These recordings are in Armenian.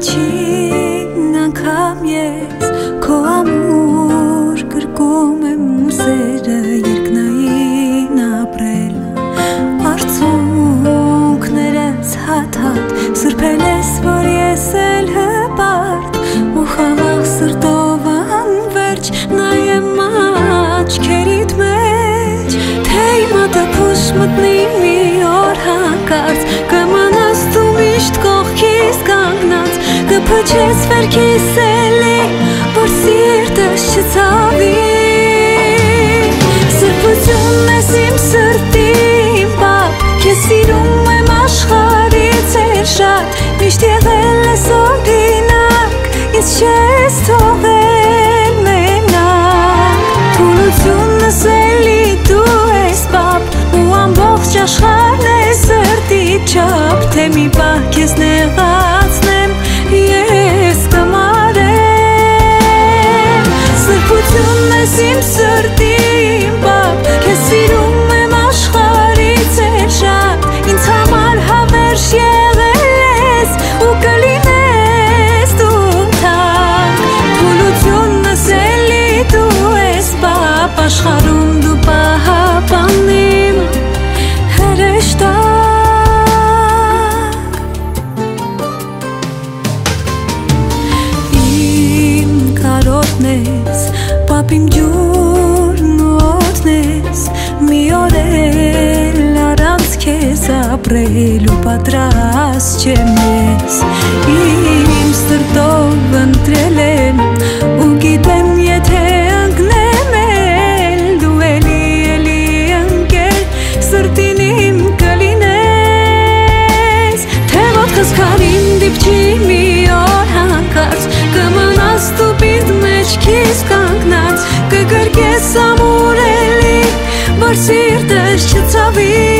առաջին անգամ ես քո ամուր գրկում եմ սերը երկնային ապրել արցունքներս հատ-հատ սրբել ապրելու պատրաստ չեմ ես Իմ սրտով ընտրել եմ ու գիտեմ եթե որ սիրտս չցավի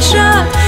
սրտին